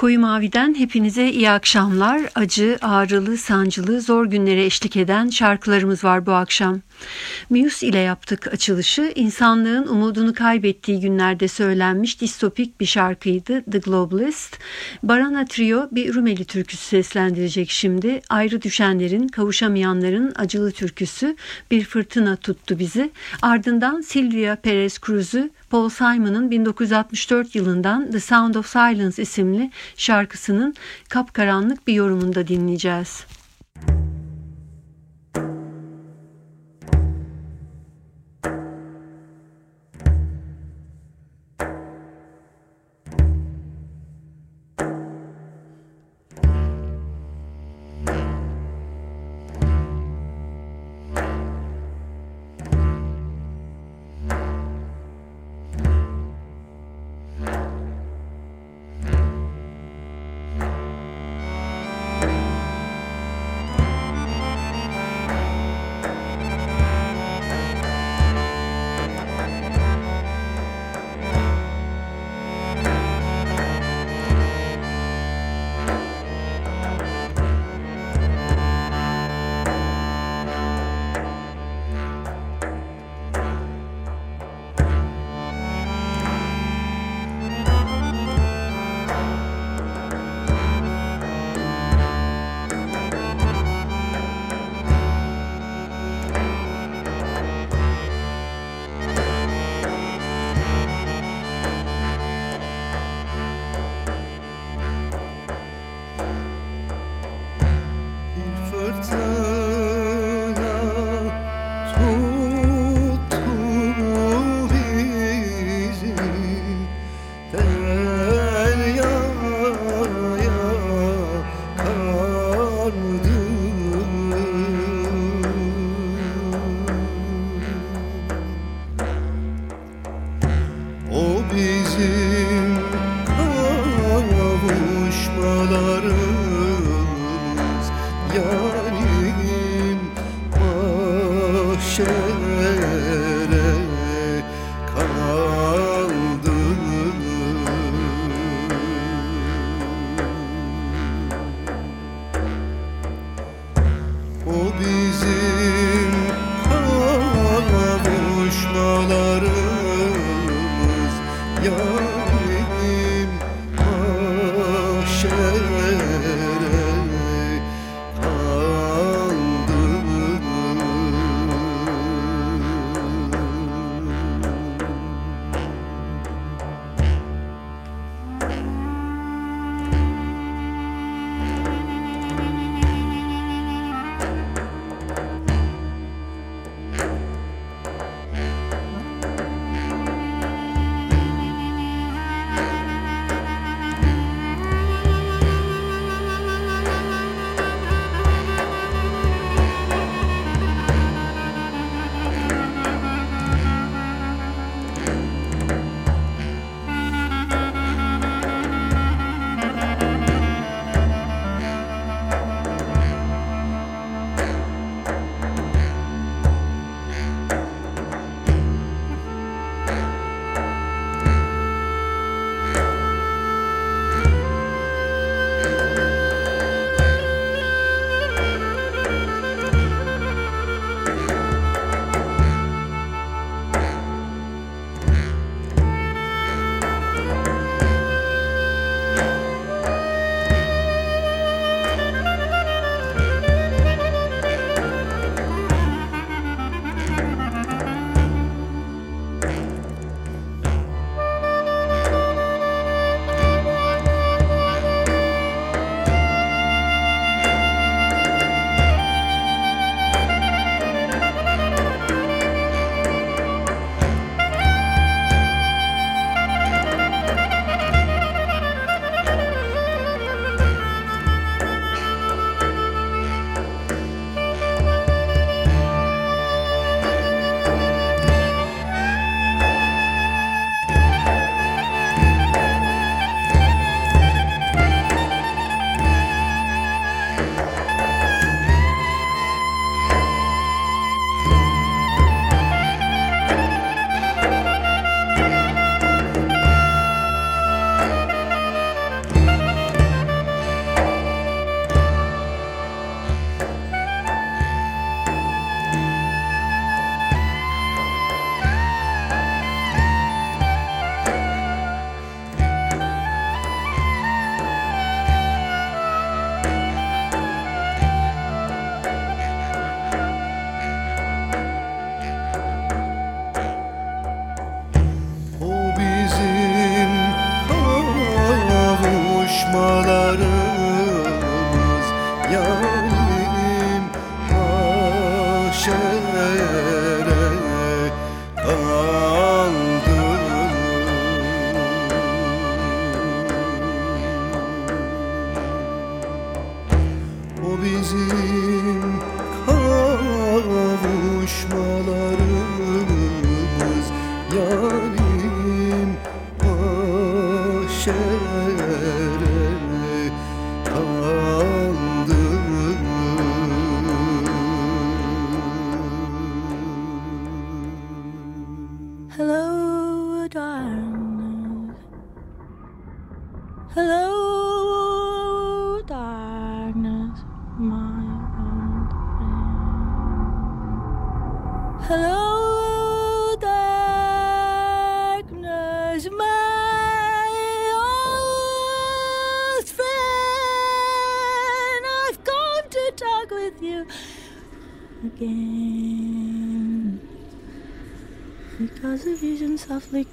Koyu Mavi'den hepinize iyi akşamlar. Acı, ağrılı, sancılı, zor günlere eşlik eden şarkılarımız var bu akşam. Muse ile yaptık açılışı. İnsanlığın umudunu kaybettiği günlerde söylenmiş distopik bir şarkıydı The Globalist. Barana Trio bir Rumeli türküsü seslendirecek şimdi. Ayrı düşenlerin, kavuşamayanların acılı türküsü Bir Fırtına Tuttu Bizi. Ardından Silvia Perez Cruz'u Paul Simon'ın 1964 yılından The Sound of Silence isimli şarkısının kapkaranlık bir yorumunda dinleyeceğiz. softly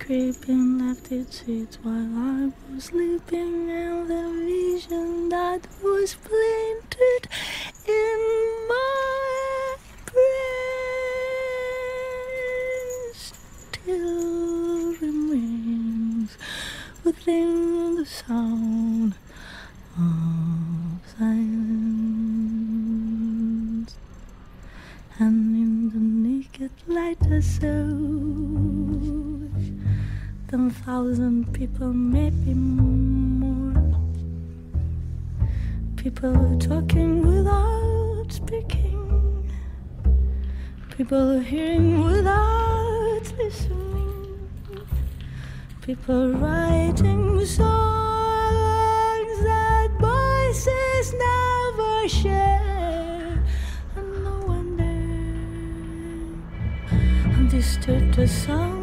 creeping left its seat while I was sleeping, and the vision that was planted in my brain still remains within the sound people, maybe more. People talking without speaking, people hearing without listening, people writing songs that voices never share. And no wonder understood the song.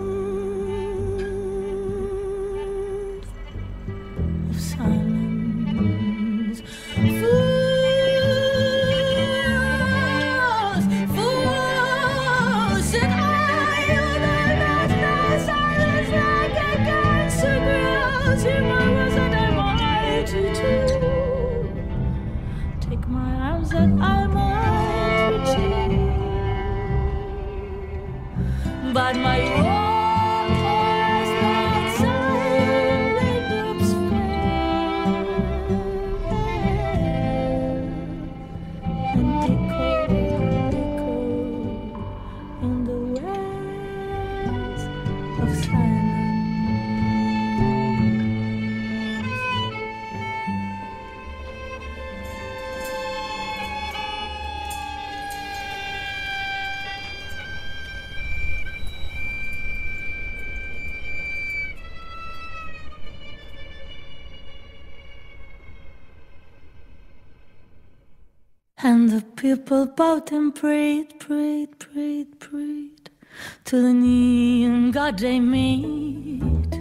And the people bowed and prayed, prayed, prayed, prayed to the neon God they made.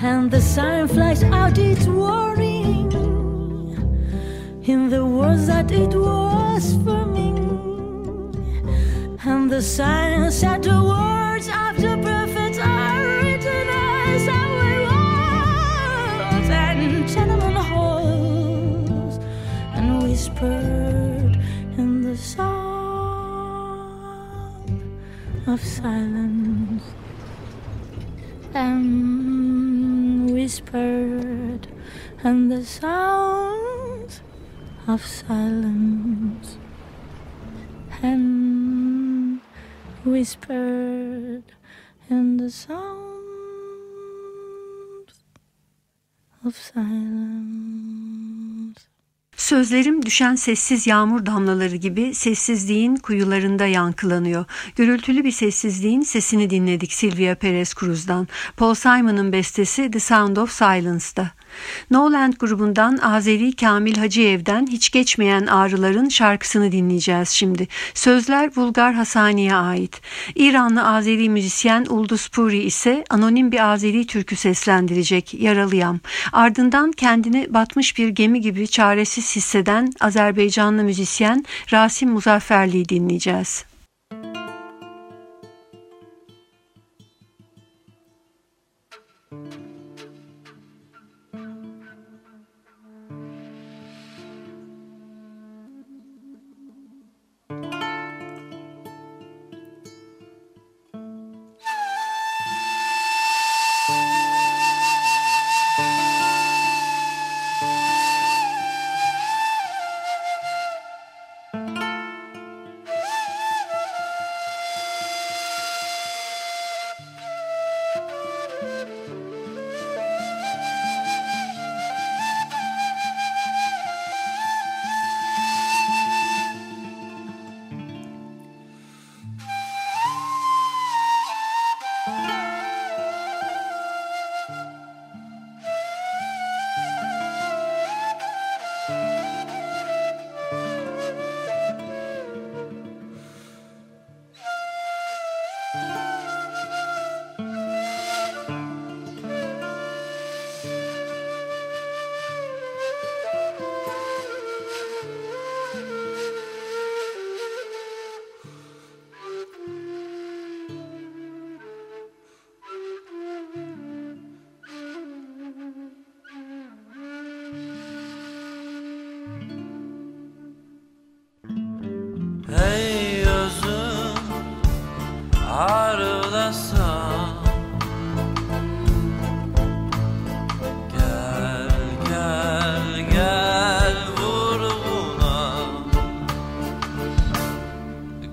And the siren flashed out its warning in the words that it was forming. And the siren said the words of of silence. And whispered and the sound of silence and whispered and the sound of silence. Sözlerim düşen sessiz yağmur damlaları gibi sessizliğin kuyularında yankılanıyor. Gürültülü bir sessizliğin sesini dinledik Sylvia Perez Cruz'dan. Paul Simon'ın bestesi The Sound of Silence'da. Noland grubundan Azeri Kamil Hacıyev'den hiç geçmeyen ağrıların şarkısını dinleyeceğiz şimdi. Sözler Bulgar Hasani'ye ait. İranlı Azeri müzisyen Uldus Puri ise anonim bir Azeri türkü seslendirecek Yaralıyam. Ardından kendini batmış bir gemi gibi çaresiz hisseden Azerbaycanlı müzisyen Rasim Muzafferli'yi dinleyeceğiz.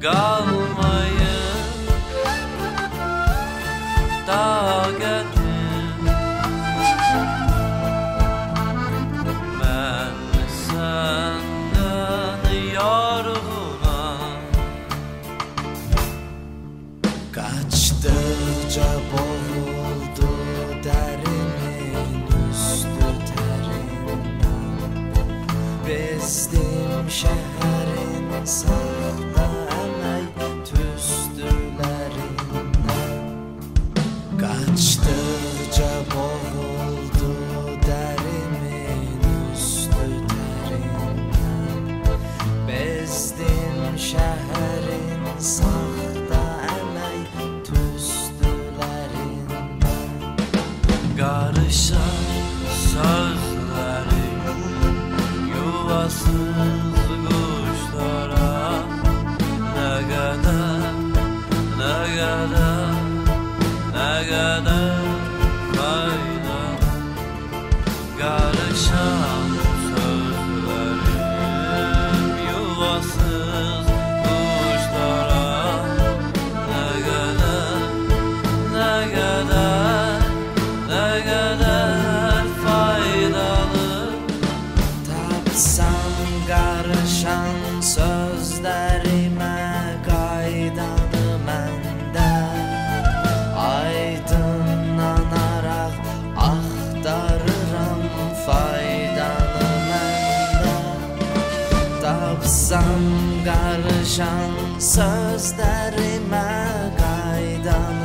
galo Danışan sözlərimə qaydanım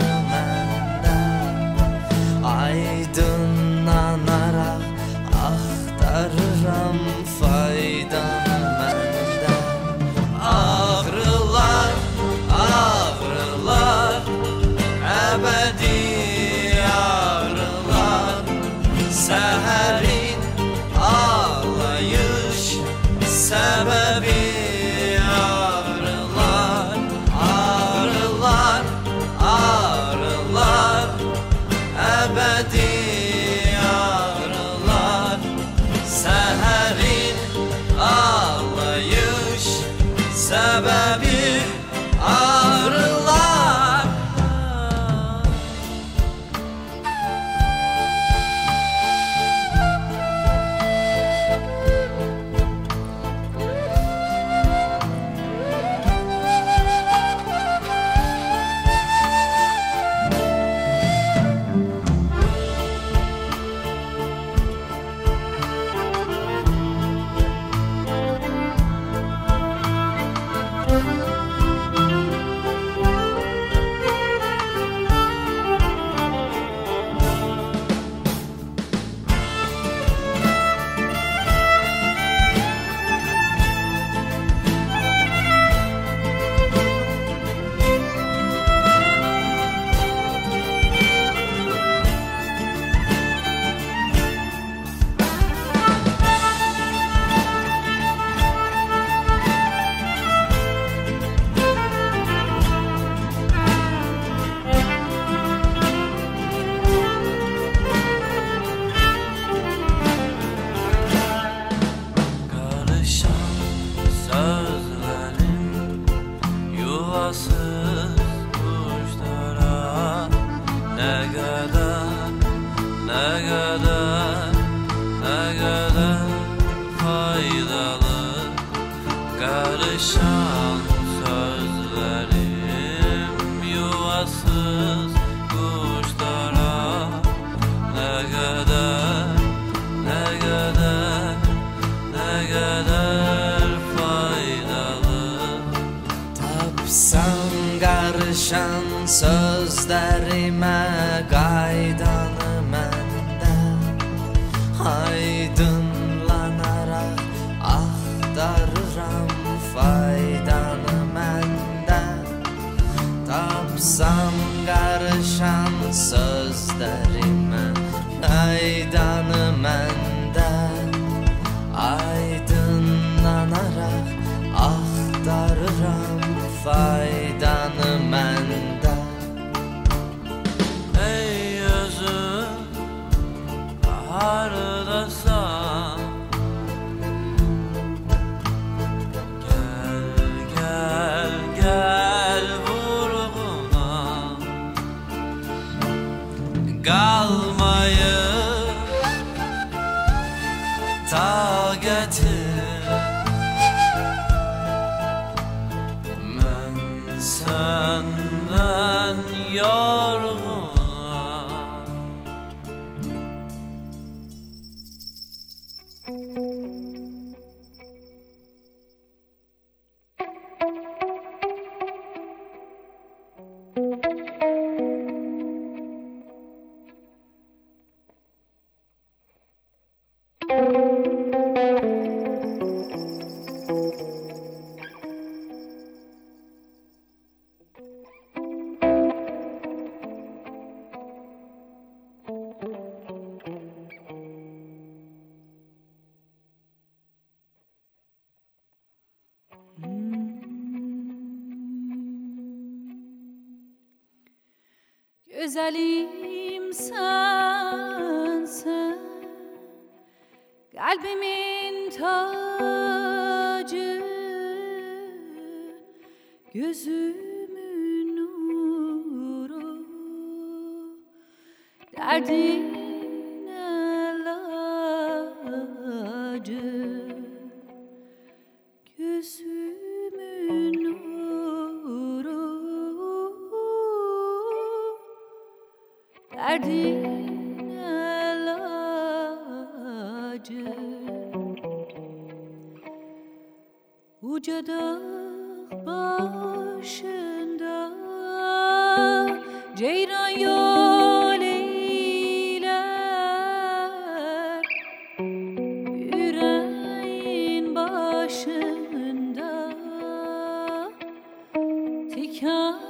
güzeli. can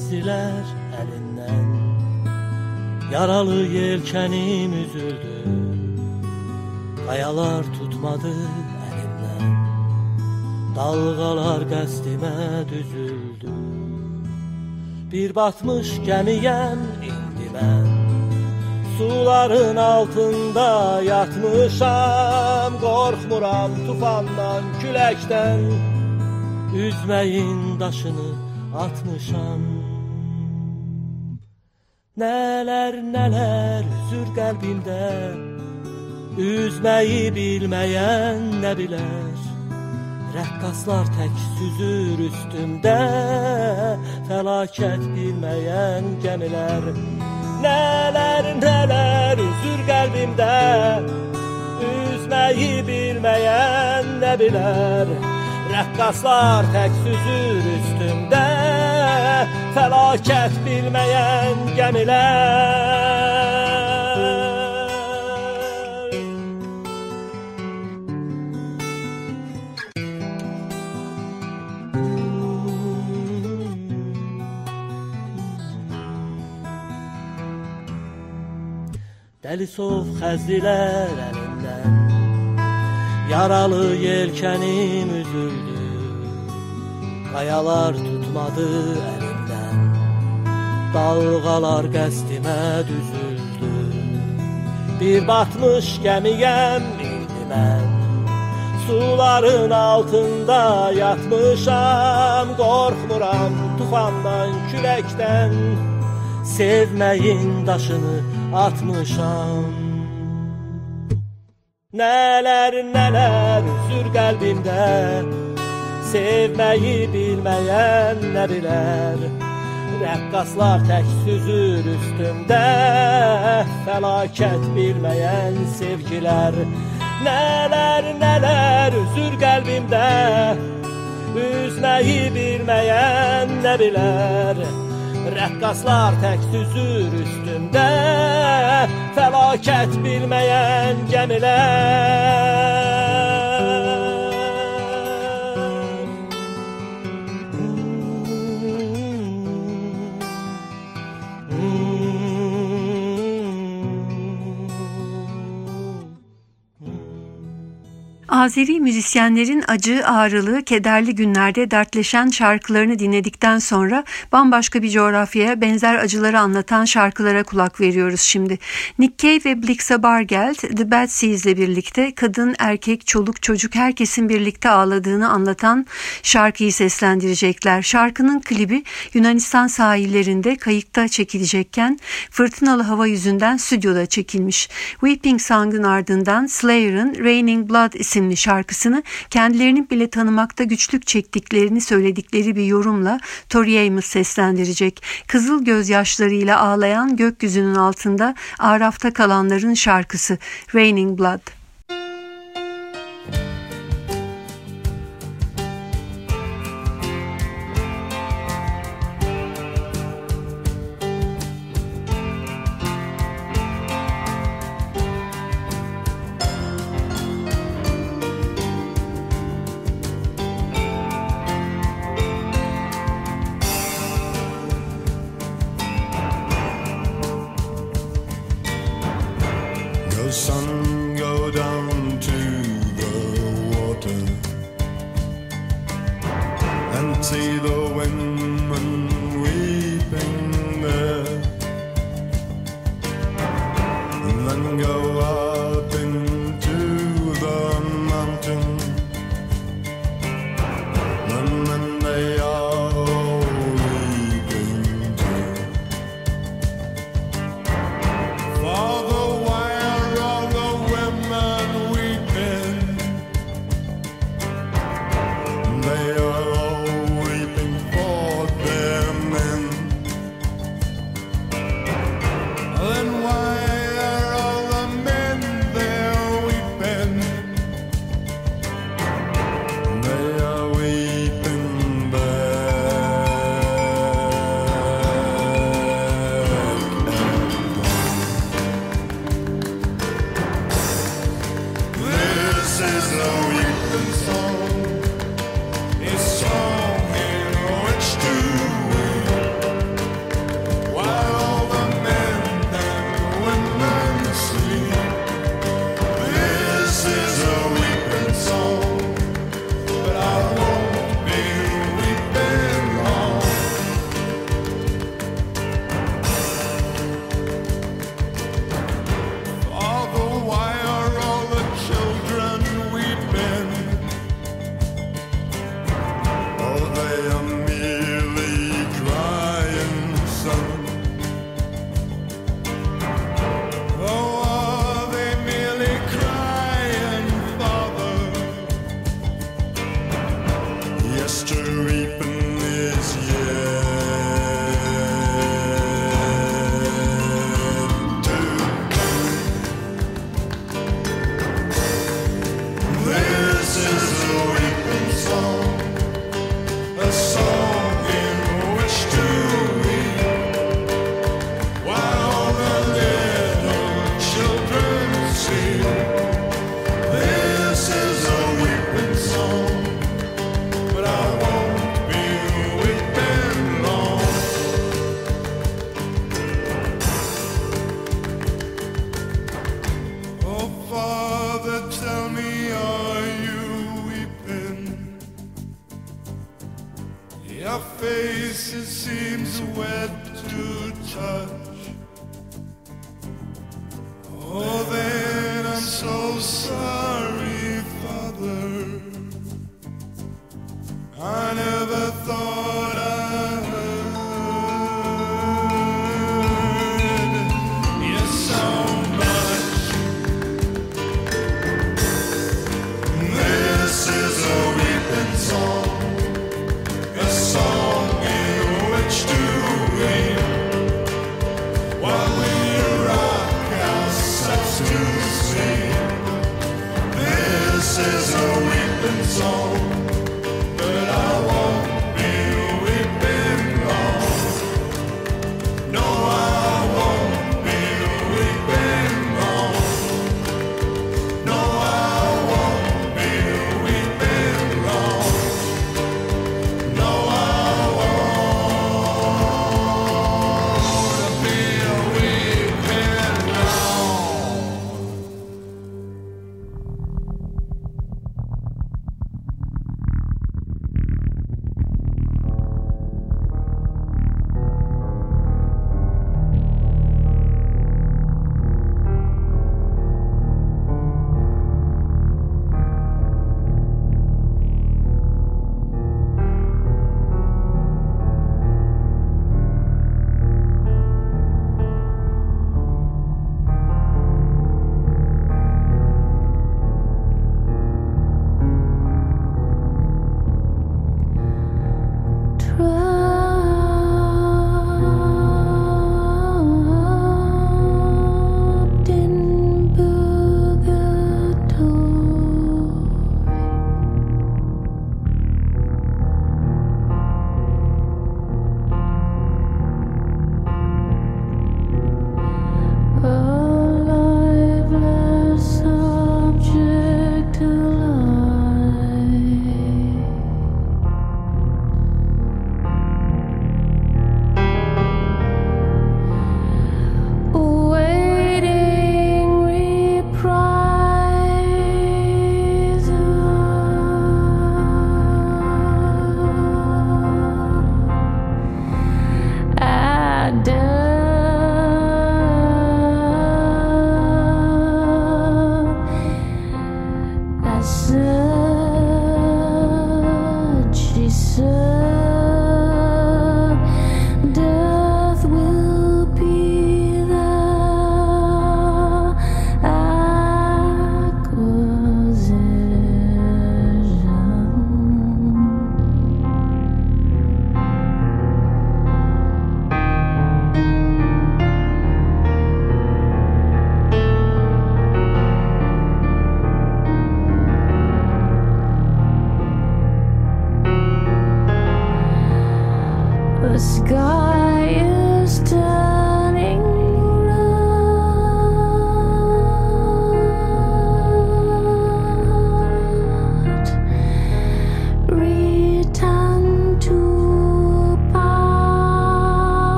sof xəzilər əlindən Yaralı yelkənim üzüldü Qayalar tutmadı əlimdən. Dalğalar qəsdimə düzüldü. Bir batmış gəmiyəm indi mən. Suların altında yatmışam Qorxmuram tufandan, küləkdən. Üzməyin daşını atmışam Nələr nələr üzür qəlbimdə Üzməyi bilməyən nə bilər Rəqqaslar tək süzür üstümdə Fəlakət bilməyən gəmilər Nələr nələr üzür qəlbimdə Üzməyi bilməyən nə bilər Rəqqaslar tək süzür üstümdə Fəlakət bilməyən gəmilər Dəli sov xəzilər əlindən Yaralı yelkənim üzüldü Qayalar tutmadı əlimdən Dalğalar qəsdimə düzüldü. Bir batmış gəmiyəm indi mən. Suların altında yatmışam Qorxmuram tufandan, küləkdən. Sevməyin daşını atmışam. Nələr nələr üzür qəlbimdə. Sevməyi bilməyən nə bilər Rəqqaslar tək süzür üstümdə Fəlakət bilməyən sevgilər. Nələr nələr üzür qəlbimdə Üzməyi bilməyən nə bilər? Rəqqaslar tək süzür üstümdə Fəlakət bilməyən gəmilər Azeri müzisyenlerin acı, ağrılı, kederli günlerde dertleşen şarkılarını dinledikten sonra bambaşka bir coğrafyaya benzer acıları anlatan şarkılara kulak veriyoruz şimdi. Nick Cave ve Blixa Bargeld The Bad Seeds ile birlikte kadın, erkek, çoluk, çocuk herkesin birlikte ağladığını anlatan şarkıyı seslendirecekler. Şarkının klibi Yunanistan sahillerinde kayıkta çekilecekken fırtınalı hava yüzünden stüdyoda çekilmiş. Weeping Song'un ardından Slayer'ın Raining Blood isimli isimli şarkısını kendilerini bile tanımakta güçlük çektiklerini söyledikleri bir yorumla Tori Amos seslendirecek. Kızıl gözyaşlarıyla ağlayan gökyüzünün altında arafta kalanların şarkısı Raining Blood.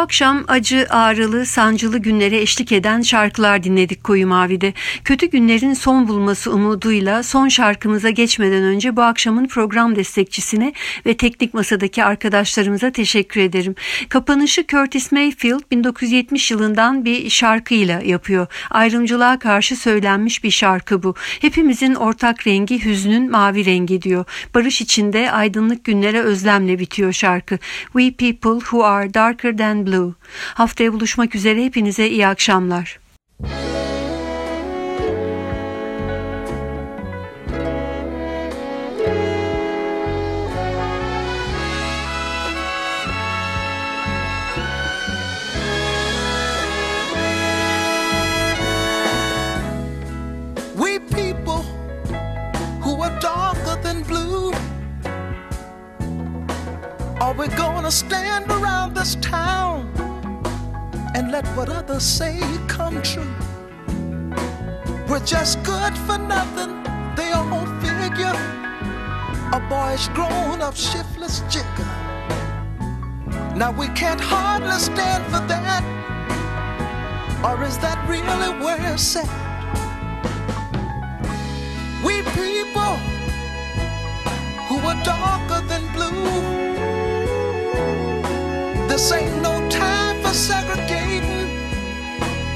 Akşam acı, ağrılı, sancılı günlere eşlik eden şarkılar dinledik Koyu Mavi'de. Kötü günlerin son bulması umuduyla son şarkımıza geçmeden önce bu akşamın program destekçisine ve teknik masadaki arkadaşlarımıza teşekkür ederim. Kapanışı Curtis Mayfield 1970 yılından bir şarkıyla yapıyor. Ayrımcılığa karşı söylenmiş bir şarkı bu. Hepimizin ortak rengi hüznün mavi rengi diyor. Barış içinde aydınlık günlere özlemle bitiyor şarkı. We people who are darker than blue. Haftaya buluşmak üzere hepinize iyi akşamlar. Stand around this town and let what others say come true? We're just good for nothing, they all figure. A boyish grown up shiftless jigger. Now we can't hardly stand for that. Or is that really where it's at? We people who are darker than blue. This ain't no time for segregating.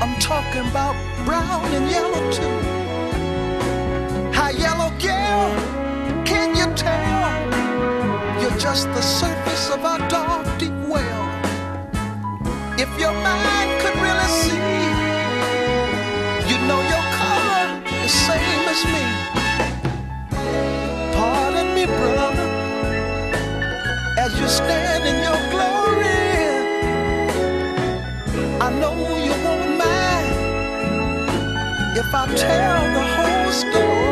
I'm talking about brown and yellow too. Hi, yellow girl, can you tell? You're just the surface of our dark, deep well. If your mind could really see, you know your color is same as me. Pardon me, brother, as you stand in your if I tell the whole story.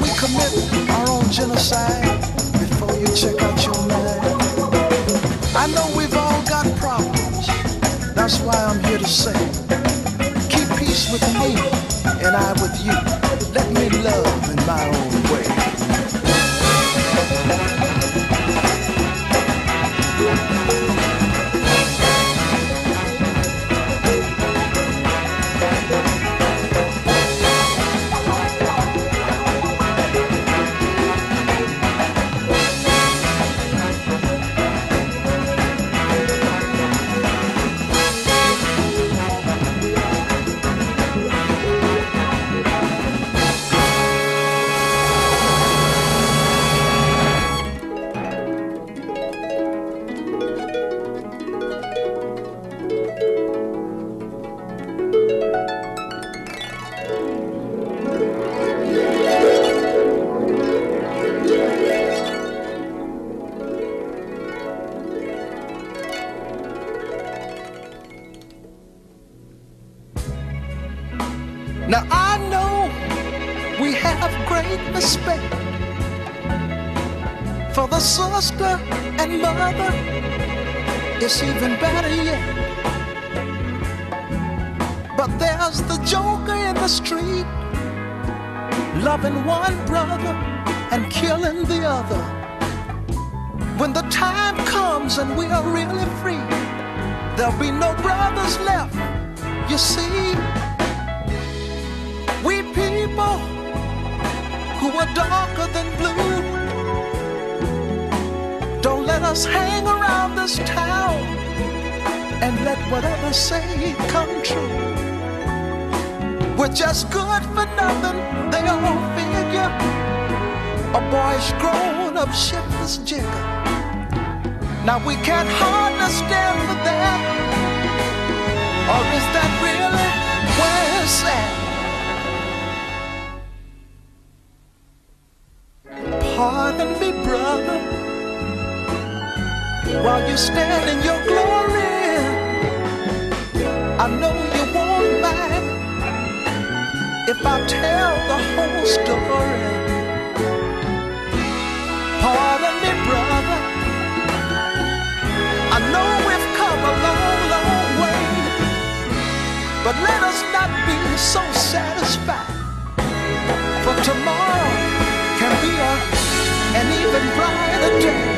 we commit our own genocide before you check out your mind. I know we've all got problems, that's why I'm here to say, keep peace with me and I with you. Let me love in my own who are darker than blue. Don't let us hang around this town and let whatever say come true. We're just good for nothing, they all figure. A boy's grown up shiftless jigger. Now we can't hardly stand for that. Or is that really where it's at? Stand in your glory. I know you won't mind if I tell the whole story. Pardon me, brother. I know we've come a long, long way, but let us not be so satisfied. For tomorrow can be a, an even brighter day.